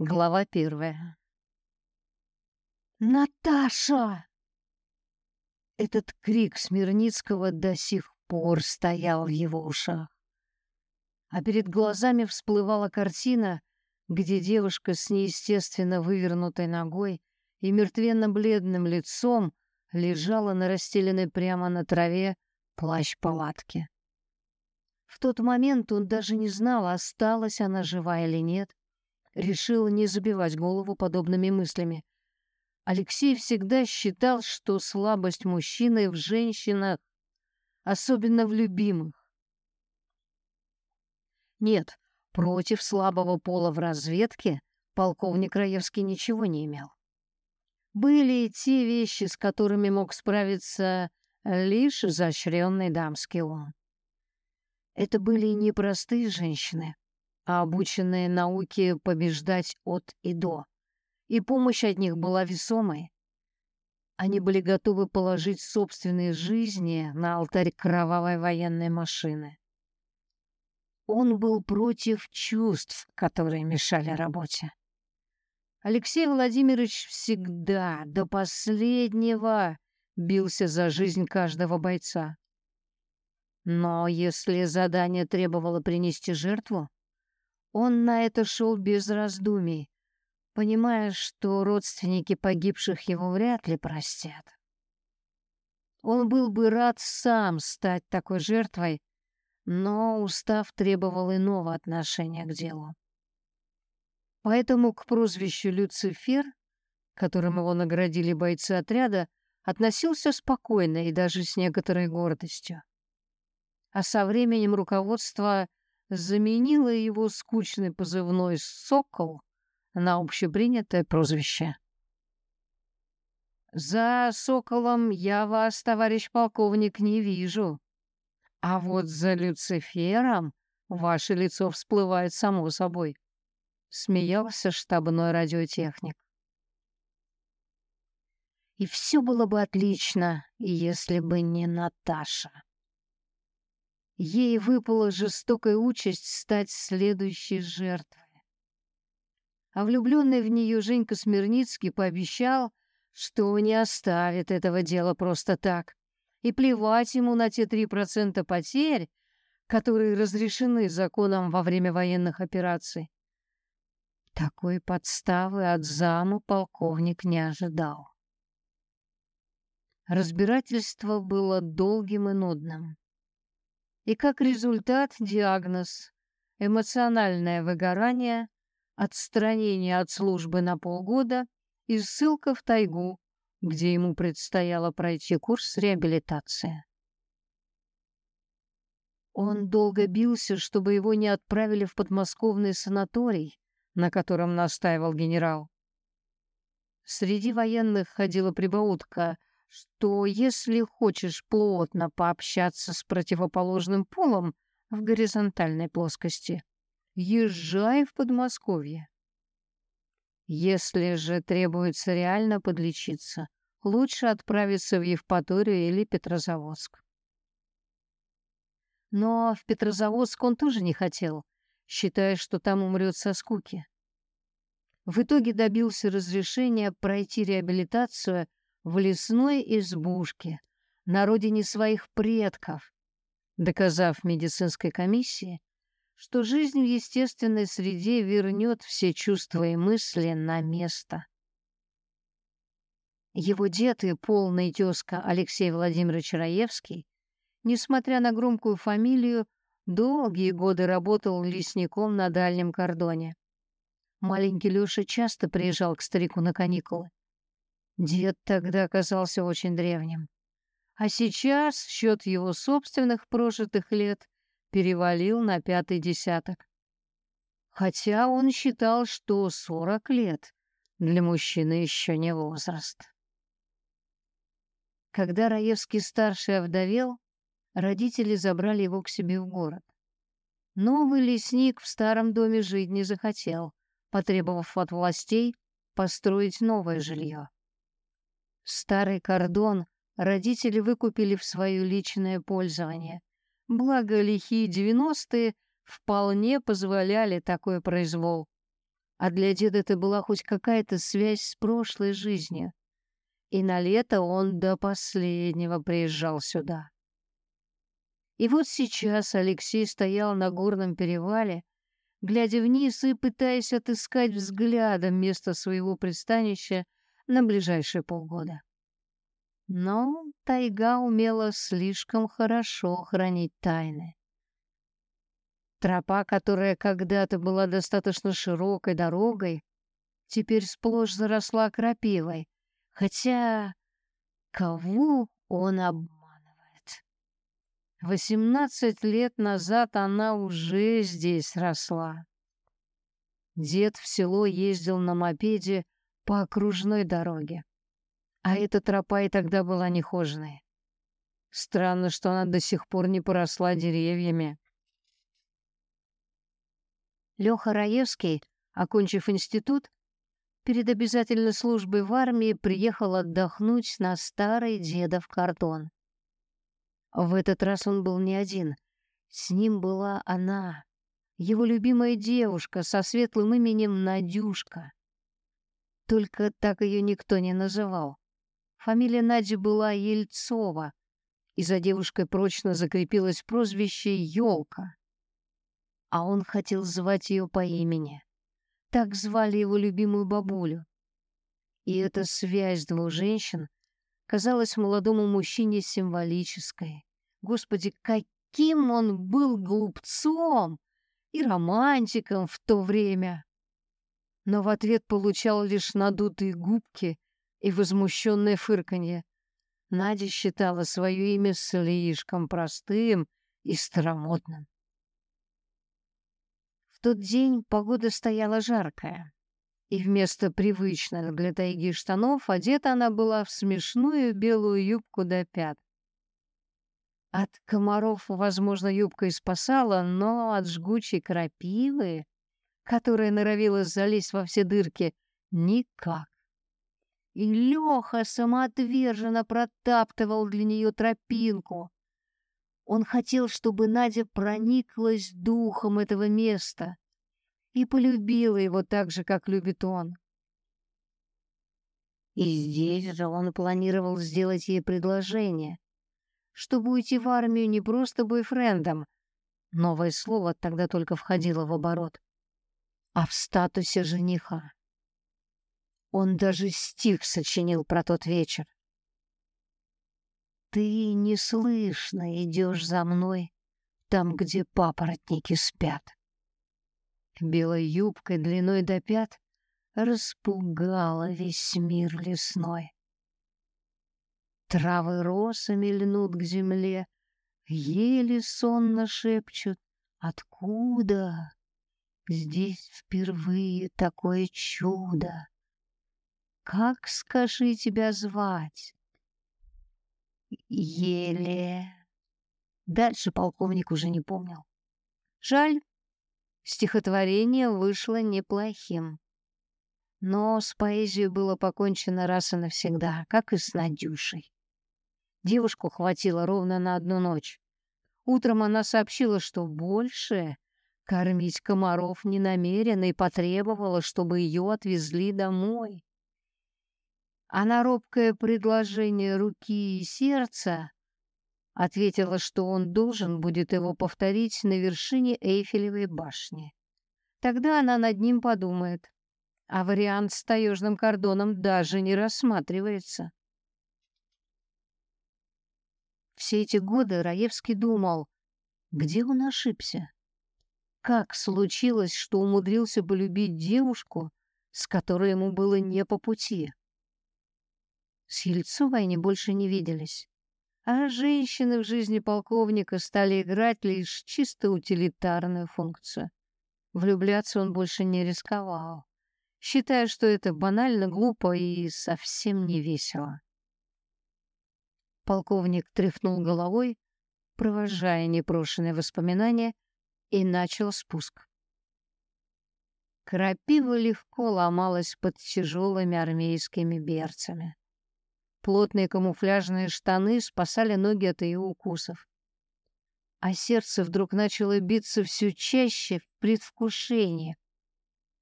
Глава первая. «Наташа!» Этот крик Смирницкого до сих пор стоял в его ушах. А перед глазами всплывала картина, где девушка с неестественно вывернутой ногой и мертвенно-бледным лицом лежала на расстеленной прямо на траве плащ-палатке. В тот момент он даже не знал, осталась она жива или нет, решил не забивать голову подобными мыслями. Алексей всегда считал, что слабость мужчины в женщинах, особенно в любимых. Нет, против слабого пола в разведке полковник Раевский ничего не имел. Были и те вещи, с которыми мог справиться лишь изощренный дамский ум. Это были не простые женщины, а обученные науке побеждать от и до. И помощь от них была весомой. Они были готовы положить собственные жизни на алтарь кровавой военной машины. Он был против чувств, которые мешали работе. Алексей Владимирович всегда, до последнего, бился за жизнь каждого бойца. Но если задание требовало принести жертву, он на это шел без раздумий, понимая, что родственники погибших его вряд ли простят. Он был бы рад сам стать такой жертвой, но устав требовал иного отношения к делу. Поэтому к прозвищу Люцифер, которым его наградили бойцы отряда, относился спокойно и даже с некоторой гордостью. А со временем руководство заменила его скучный позывной «Сокол» на общепринятое прозвище. «За Соколом я вас, товарищ полковник, не вижу. А вот за Люцифером ваше лицо всплывает само собой», — смеялся штабной радиотехник. И все было бы отлично, если бы не Наташа. Ей выпала жестокая участь стать следующей жертвой. А влюбленный в нее Женька Смирницкий пообещал, что не оставит этого дела просто так, и плевать ему на те три процента потерь, которые разрешены законом во время военных операций. Такой подставы от заму полковник не ожидал. Разбирательство было долгим и нудным. И как результат диагноз – эмоциональное выгорание, отстранение от службы на полгода и ссылка в тайгу, где ему предстояло пройти курс реабилитации. Он долго бился, чтобы его не отправили в подмосковный санаторий, на котором настаивал генерал. Среди военных ходила прибаутка – что если хочешь плотно пообщаться с противоположным полом в горизонтальной плоскости, езжай в Подмосковье. Если же требуется реально подлечиться, лучше отправиться в Евпаторию или Петрозаводск. Но в Петрозаводск он тоже не хотел, считая, что там умрет со скуки. В итоге добился разрешения пройти реабилитацию в лесной избушке на родине своих предков, доказав медицинской комиссии, что жизнь в естественной среде вернет все чувства и мысли на место. Его дед и полный тезка Алексей Владимирович Раевский, несмотря на громкую фамилию, долгие годы работал лесником на дальнем кордоне. Маленький Лёша часто приезжал к старику на каникулы. Дед тогда оказался очень древним. А сейчас счет его собственных прожитых лет перевалил на пятый десяток. Хотя он считал, что сорок лет для мужчины еще не возраст. Когда Раевский-старший овдовел, родители забрали его к себе в город. Новый лесник в старом доме жить не захотел, потребовав от властей построить новое жилье. Старый кордон родители выкупили в свое личное пользование. Благо, лихие девяностые вполне позволяли такой произвол. а для деда это была хоть какая-то связь с прошлой жизнью. И на лето он до последнего приезжал сюда. И вот сейчас Алексей стоял на горном перевале, глядя вниз и пытаясь отыскать взглядом место своего пристанища на ближайшие полгода. Но тайга умела слишком хорошо хранить тайны. Тропа, которая когда-то была достаточно широкой дорогой, теперь сплошь заросла крапивой, хотя кого он обманывает? Восемнадцать лет назад она уже здесь росла. Дед в село ездил на мопеде по окружной дороге, а эта тропа и тогда была нехоженной. Странно, что она до сих пор не поросла деревьями. Леха Раевский, окончив институт, перед обязательной службой в армии приехал отдохнуть на старый дедов картон. В этот раз он был не один. С ним была она, его любимая девушка со светлым именем Надюшка. Только так ее никто не называл. Фамилия Нади была Ельцова, и за девушкой прочно закрепилось прозвище «Елка» а он хотел звать ее по имени. Так звали его любимую бабулю. И эта связь двух женщин казалась молодому мужчине символической. Господи, каким он был глупцом и романтиком в то время! Но в ответ получал лишь надутые губки и возмущенное фырканье. Надя считала свое имя слишком простым и старомодным. В тот день погода стояла жаркая, и вместо привычных для тайги штанов одета она была в смешную белую юбку до пят. От комаров, возможно, юбка и спасала, но от жгучей крапивы, которая норовила залезть во все дырки, никак. И Леха самоотверженно протаптывал для нее тропинку, он хотел, чтобы Надя прониклась духом этого места и полюбила его так же, как любит он. И здесь же он планировал сделать ей предложение, чтобы уйти в армию не просто бойфрендом, новое слово тогда только входило в оборот, а в статусе жениха. Он даже стих сочинил про тот вечер. Ты неслышно идешь за мной там, где папоротники спят. Белой юбкой длиной до пят распугала весь мир лесной. Травы росами льнут к земле, еле сонно шепчут «Откуда?» Здесь впервые такое чудо. Как, скажи, тебя звать? Еле. Дальше полковник уже не помнил. Жаль, стихотворение вышло неплохим. Но с поэзией было покончено раз и навсегда, как и с Надюшей. Девушку хватило ровно на одну ночь. Утром она сообщила, что больше кормить комаров не намерена и потребовала, чтобы ее отвезли домой а на робкое предложение руки и сердца ответила, что он должен будет его повторить на вершине Эйфелевой башни. Тогда она над ним подумает, а вариант с таежным кордоном даже не рассматривается. Все эти годы Раевский думал, где он ошибся. Как случилось, что умудрился полюбить девушку, с которой ему было не по пути? С Ельцовой они больше не виделись. А женщины в жизни полковника стали играть лишь чисто утилитарную функцию. Влюбляться он больше не рисковал, считая, что это банально, глупо и совсем не весело. Полковник тряхнул головой, провожая непрошенные воспоминания, и начал спуск. Крапива легко ломалась под тяжелыми армейскими берцами. Плотные камуфляжные штаны спасали ноги от ее укусов. А сердце вдруг начало биться все чаще в предвкушении.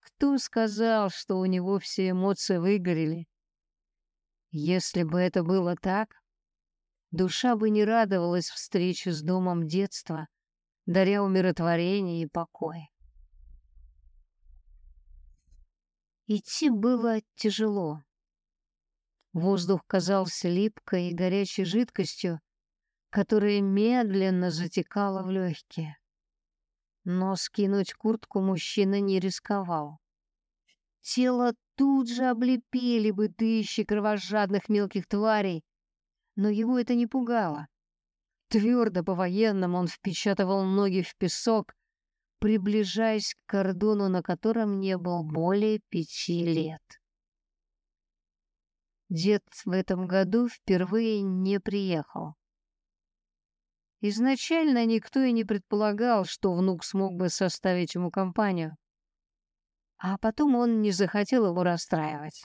кто сказал, что у него все эмоции выгорели? Если бы это было так, душа бы не радовалась встрече с домом детства, даря умиротворение и покой. Идти было тяжело. Воздух казался липкой и горячей жидкостью, которая медленно затекала в легкие. Но скинуть куртку мужчина не рисковал. Тело тут же облепили бы тысячи кровожадных мелких тварей, но его это не пугало. Твердо по-военному он впечатывал ноги в песок, приближаясь к кордону, на котором не был более пяти лет. Дед в этом году впервые не приехал. Изначально никто и не предполагал, что внук смог бы составить ему компанию. А потом он не захотел его расстраивать.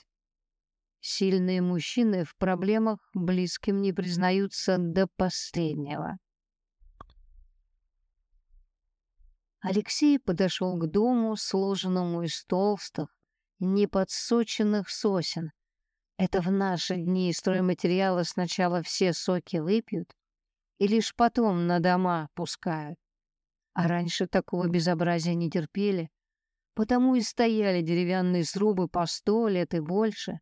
Сильные мужчины в проблемах близким не признаются до последнего. Алексей подошел к дому, сложенному из толстых, неподсоченных сосен. Это в наши дни стройматериалы сначала все соки выпьют, и лишь потом на дома пускают. А раньше такого безобразия не терпели, потому и стояли деревянные срубы по сто лет и больше.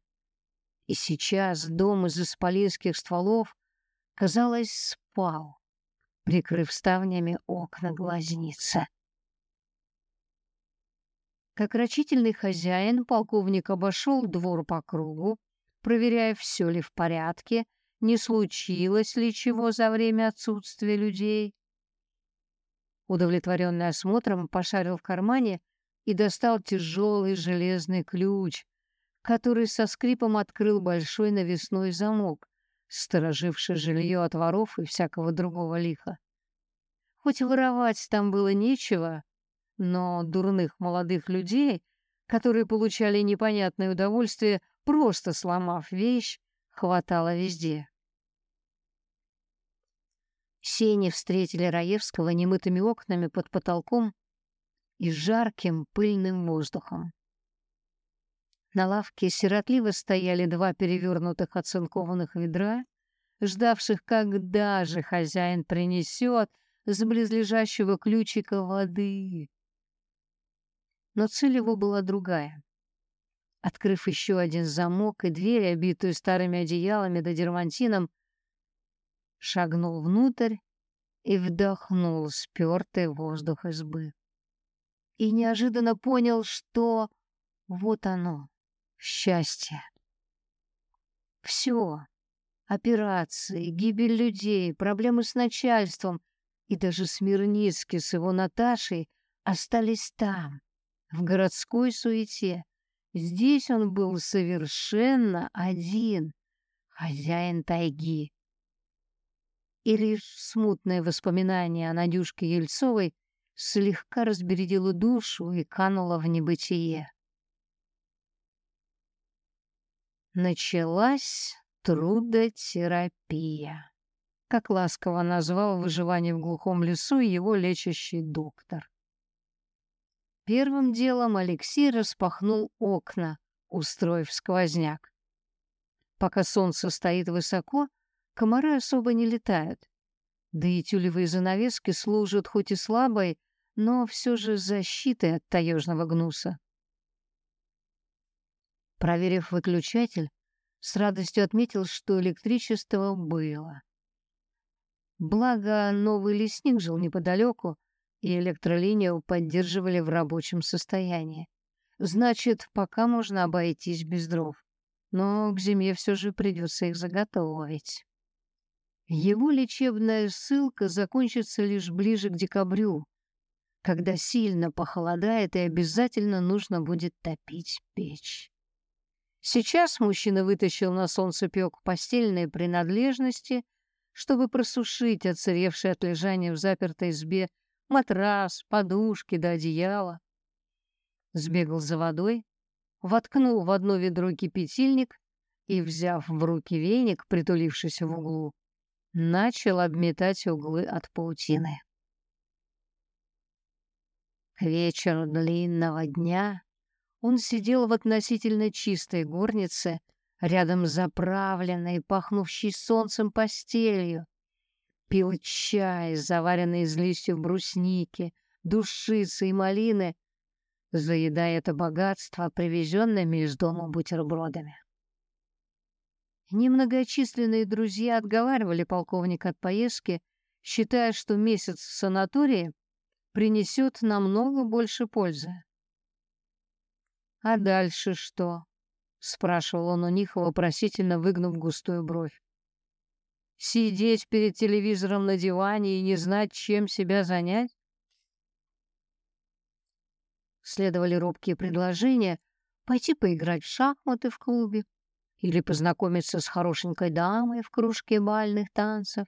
И сейчас дом из исполинских стволов, казалось, спал, прикрыв ставнями окна глазницы. Как рачительный хозяин, полковник обошел двор по кругу, проверяя, все ли в порядке, не случилось ли чего за время отсутствия людей. Удовлетворенный осмотром, пошарил в кармане и достал тяжелый железный ключ, который со скрипом открыл большой навесной замок, стороживший жилье от воров и всякого другого лиха. Хоть воровать там было нечего, но дурных молодых людей, которые получали непонятное удовольствие, просто сломав вещь, хватало везде. Сени встретили Раевского немытыми окнами под потолком и жарким пыльным воздухом. На лавке сиротливо стояли два перевернутых оцинкованных ведра, ждавших, когда же хозяин принесет с близлежащего ключика воды. Но цель его была другая. Открыв еще один замок и дверь, обитую старыми одеялами да дермантином, шагнул внутрь и вдохнул спертый воздух избы. И неожиданно понял, что вот оно, счастье. Все. Операции, гибель людей, проблемы с начальством и даже Смирницкий с его Наташей остались там, в городской суете, Здесь он был совершенно один, хозяин тайги. И лишь смутное воспоминание о Надюшке Ельцовой слегка разбередило душу и кануло в небытие. Началась трудотерапия, как ласково назвал выживание в глухом лесу его лечащий доктор. Первым делом Алексей распахнул окна, устроив сквозняк. Пока солнце стоит высоко, комары особо не летают. Да и тюлевые занавески служат хоть и слабой, но все же защитой от таежного гнуса. Проверив выключатель, с радостью отметил, что электричество было. Благо, новый лесник жил неподалеку, и электролинию поддерживали в рабочем состоянии. Значит, пока можно обойтись без дров. Но к зиме все же придется их заготовить. Его лечебная ссылка закончится лишь ближе к декабрю, когда сильно похолодает и обязательно нужно будет топить печь. Сейчас мужчина вытащил на солнцепек постельные принадлежности, чтобы просушить отсыревшие от лежания в запертой избе матрас, подушки да одеяло. Сбегал за водой, воткнул в одно ведро кипятильник и, взяв в руки веник, притулившись в углу, начал обметать углы от паутины. К вечеру длинного дня Он сидел в относительно чистой горнице, рядом с заправленной, пахнувшей солнцем постелью. Пил чай, заваренный из листьев брусники, душицы и малины, заедая это богатство привезенными из дома бутербродами. Немногочисленные друзья отговаривали полковника от поездки, считая, что месяц в санатории принесет намного больше пользы. «А дальше что?» — спрашивал он у них, вопросительно выгнув густую бровь. «Сидеть перед телевизором на диване и не знать, чем себя занять?» Следовали робкие предложения пойти поиграть в шахматы в клубе, или познакомиться с хорошенькой дамой в кружке бальных танцев.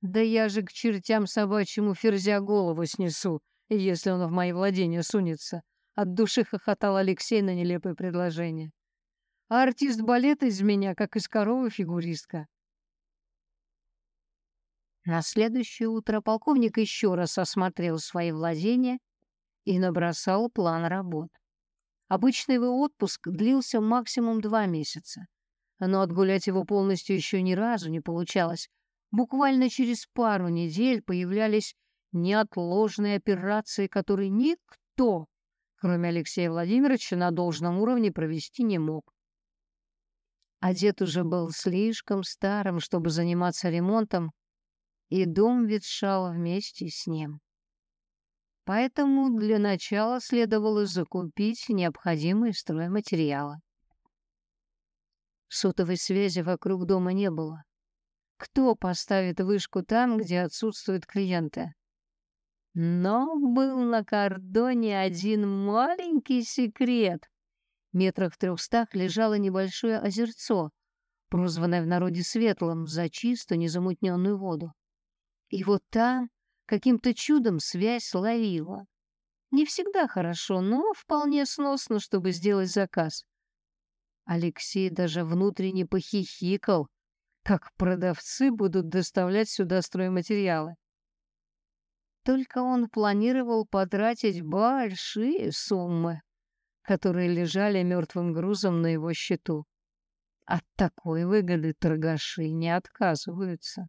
Да я же к чертям собачьему ферзя голову снесу, если он в мои владения сунется. От души хохотал Алексей на нелепое предложение. А артист балета из меня, как из коровы фигуристка. На следующее утро полковник еще раз осмотрел свои владения и набросал план работ. Обычно его отпуск длился максимум два месяца, но отгулять его полностью еще ни разу не получалось. Буквально через пару недель появлялись неотложные операции, которые никто, кроме Алексея Владимировича, на должном уровне провести не мог. А дед уже был слишком старым, чтобы заниматься ремонтом, и дом ветшал вместе с ним. Поэтому для начала следовало закупить необходимые стройматериалы. Сотовой связи вокруг дома не было. Кто поставит вышку там, где отсутствуют клиенты? Но был на кордоне один маленький секрет. Метрах в трехстах лежало небольшое озерцо, прозванное в народе Светлым за чисто незамутненную воду. И вот там каким-то чудом связь ловила. Не всегда хорошо, но вполне сносно, чтобы сделать заказ. Алексей даже внутренне похихикал, как продавцы будут доставлять сюда стройматериалы. Только он планировал потратить большие суммы, которые лежали мертвым грузом на его счету. От такой выгоды торгаши не отказываются.